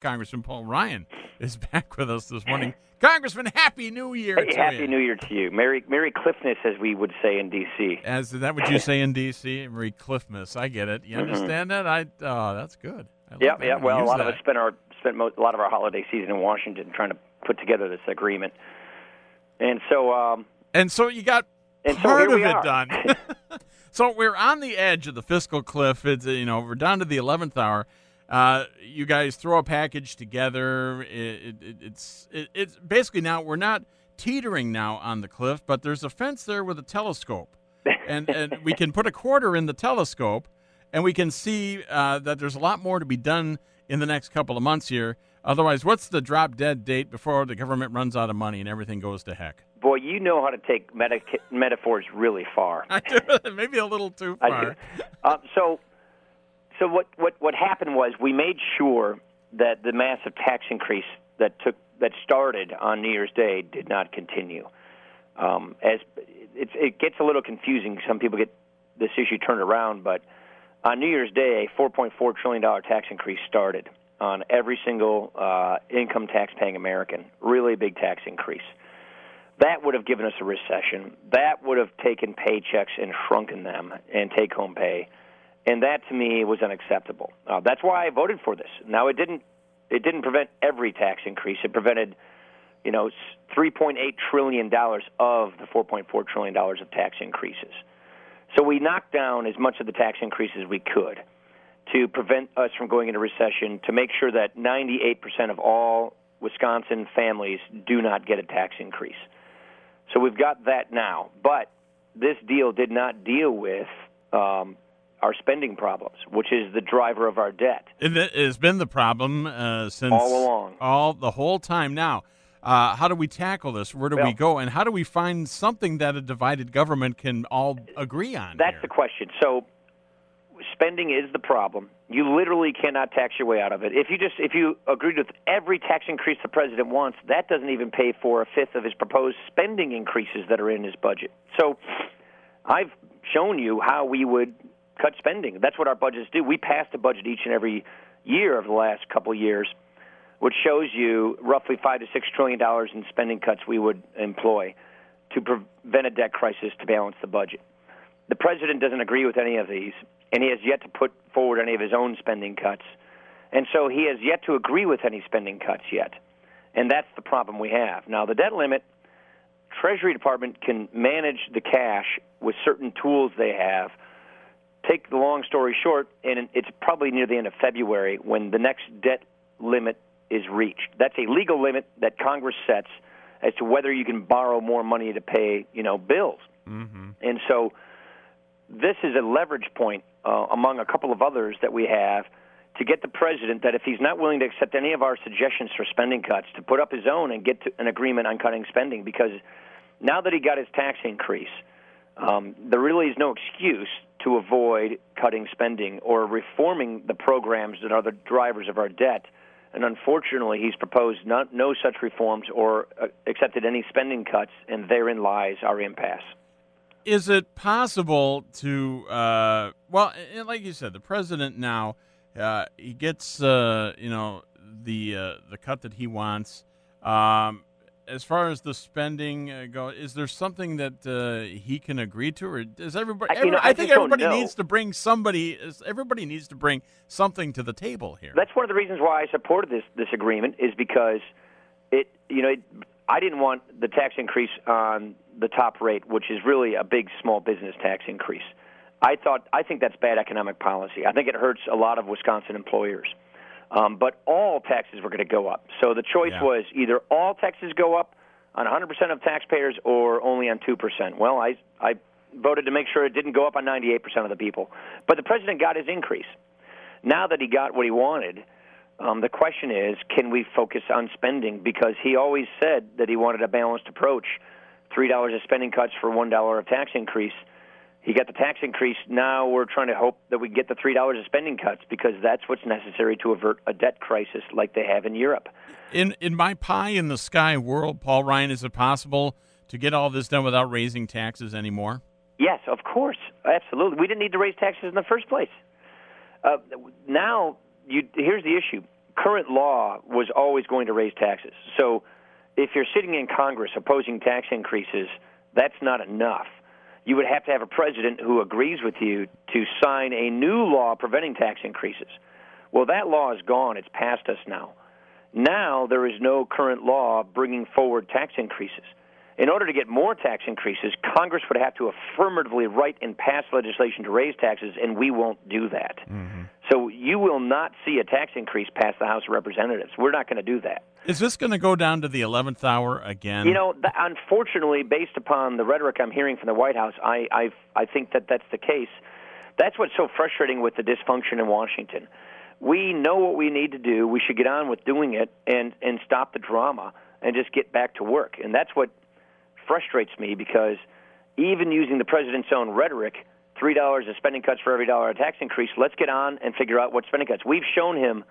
Congressman Paul Ryan is back with us this morning. Congressman, Happy New Year Hey, to happy you. New Year to you. Merry Merry Cliffness, as we would say in D.C. As is that what you say in D.C.? Marie Cliffmas. I get it. You understand that? I oh, that's good. Yeah, that. yeah. Well, a lot use of us spent our spent mo- a lot of our holiday season in Washington trying to put together this agreement, and so um. And so you got And part here of it are. done. so we're on the edge of the fiscal cliff. It's you know we're down to the eleventh hour. Uh, you guys throw a package together. It, it, it, it's it, it's basically now we're not teetering now on the cliff, but there's a fence there with a telescope, and and we can put a quarter in the telescope, and we can see uh, that there's a lot more to be done in the next couple of months here. Otherwise, what's the drop dead date before the government runs out of money and everything goes to heck? boy, you know how to take meta- metaphors really far. I do. Maybe a little too far. Uh, so, so what, what what happened was we made sure that the massive tax increase that took that started on New Year's Day did not continue. Um, as it's, it gets a little confusing. Some people get this issue turned around, but on New Year's Day, a 4.4 trillion dollar tax increase started on every single uh, income tax paying American. Really big tax increase. That would have given us a recession. That would have taken paychecks and shrunken them and take home pay. And that to me was unacceptable. Uh, that's why I voted for this. Now it didn't it didn't prevent every tax increase. It prevented, you know, 3.8 trillion dollars of the 4.4 trillion dollars of tax increases. So we knocked down as much of the tax increase as we could to prevent us from going into recession, to make sure that 98% of all Wisconsin families do not get a tax increase. So we've got that now. But this deal did not deal with um, our spending problems, which is the driver of our debt. It has been the problem uh, since All along. all the whole time. Now, uh, how do we tackle this? Where do we go? And how do we find something that a divided government can all agree on? That's here? the question. So spending is the problem. You literally cannot tax your way out of it. If you just if you agreed with every tax increase the president wants, that doesn't even pay for a fifth of his proposed spending increases that are in his budget. So I've shown you how we would cut spending. That's what our budgets do. We pass a budget each and every year of the last couple of years, which shows you roughly five to six trillion dollars in spending cuts we would employ to prevent a debt crisis to balance the budget. The president doesn't agree with any of these, and he has yet to put forward any of his own spending cuts. And so he has yet to agree with any spending cuts yet. And that's the problem we have. Now, the debt limit, Treasury Department can manage the cash with certain tools they have. Take the long story short, and it's probably near the end of February when the next debt limit is reached. That's a legal limit that Congress sets as to whether you can borrow more money to pay, you know, bills. Mm-hmm. And so this is a leverage point uh, among a couple of others that we have to get the president that if he's not willing to accept any of our suggestions for spending cuts, to put up his own and get to an agreement on cutting spending. Because now that he got his tax increase, um, there really is no excuse to avoid cutting spending or reforming the programs that are the drivers of our debt. And unfortunately, he's proposed not, no such reforms or uh, accepted any spending cuts, and therein lies our impasse. Is it possible to? Uh, well, like you said, the president now uh, he gets uh, you know the uh, the cut that he wants. Um, as far as the spending uh, go, is there something that uh, he can agree to, or does everybody? I- know, I I think everybody needs to bring somebody. Everybody needs to bring something to the table here. That's one of the reasons why I supported this this agreement is because it you know it, I didn't want the tax increase on the top rate, which is really a big small business tax increase. I thought I think that's bad economic policy. I think it hurts a lot of Wisconsin employers. Um, but all taxes were going to go up. So the choice Yeah. was either all taxes go up on 100% of taxpayers or only on 2%. Well, I I voted to make sure it didn't go up on 98% of the people. But the president got his increase. Now that he got what he wanted, um, the question is, can we focus on spending? Because he always said that he wanted a balanced approach: three dollars of spending cuts for one dollar of tax increase. He got the tax increase. Now we're trying to hope that we get the three dollars of spending cuts because that's what's necessary to avert a debt crisis like they have in Europe. In in my pie in the sky world, Paul Ryan, is it possible to get all this done without raising taxes anymore? Yes, of course, absolutely. We didn't need to raise taxes in the first place. Uh, now, you, here's the issue: current law was always going to raise taxes. So if you're sitting in Congress opposing tax increases, that's not enough. You would have to have a president who agrees with you to sign a new law preventing tax increases. Well, that law is gone. It's past us now. Now there is no current law bringing forward tax increases. In order to get more tax increases, Congress would have to affirmatively write and pass legislation to raise taxes, and we won't do that. Mm-hmm. So you will not see a tax increase pass the House of Representatives. We're not going to do that. Is this going to go down to the 11th hour again? You know, th- unfortunately, based upon the rhetoric I'm hearing from the White House, I, I, I think that that's the case. That's what's so frustrating with the dysfunction in Washington. We know what we need to do. We should get on with doing it and, and stop the drama and just get back to work. And that's what frustrates me because even using the president's own rhetoric, three dollars of spending cuts for every dollar of tax increase. Let's get on and figure out what spending cuts. We've shown him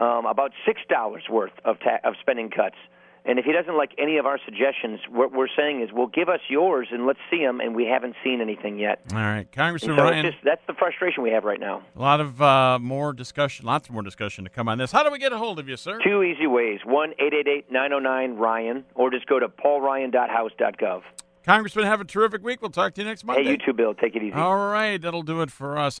um, about six dollars worth of ta- of spending cuts. And if he doesn't like any of our suggestions, what we're saying is, well, give us yours and let's see them. And we haven't seen anything yet. All right, Congressman so Ryan. Just, that's the frustration we have right now. A lot of uh, more discussion, lots more discussion to come on this. How do we get a hold of you, sir? Two easy ways: one eight eight eight nine zero nine Ryan, or just go to paulryan.house.gov. Congressman, have a terrific week. We'll talk to you next Monday. Hey, you too, Bill. Take it easy. All right, that'll do it for us.